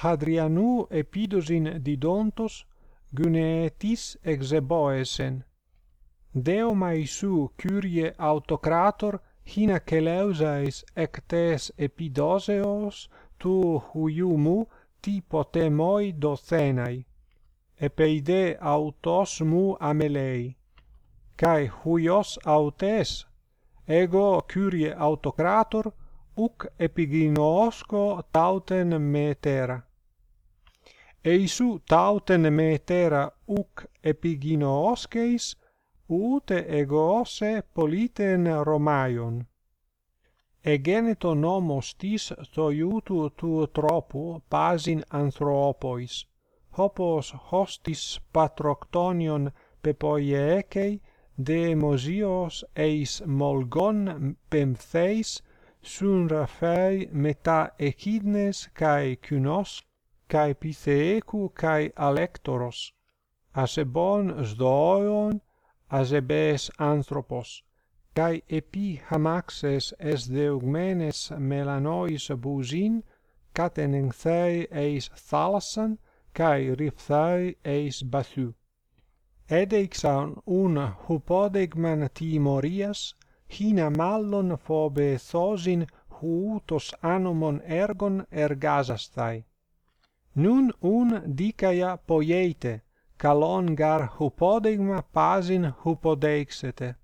Hadrianu epidosin didontos gyneetis exeboesen. Deo maisu curie autokrator hina keleusais ectes epidoseos tu huiumu ti potemoi docenai. Epeide autos mu amelei. Kai huios autes? Ego curie autokrator uc epiginoosco tauten metera. Eisu tauten metera uc epiginoosceis ute egoose politen Romaion. Egeneto nomos tis to toiutu tu tropu pasin anthropois. Hopos hostis patroctonion pepoiecei de Mosios eis molgon pemtheis sun raphai meta Echidnes kai Kynos kai Pitheeku kai Alectoros asebon Sdoion asebes Anthropos kai epi hamaxes es deugmenes melanois busin catenenthei eis thalassan kai ripthei eis bathu. Edeixan un hupodegman timorias hina mallon phobe thosin huutos anomon ergon ergasastai. Nun un dicaia poieite, kalon gar hupodegma pasin hupodeixete.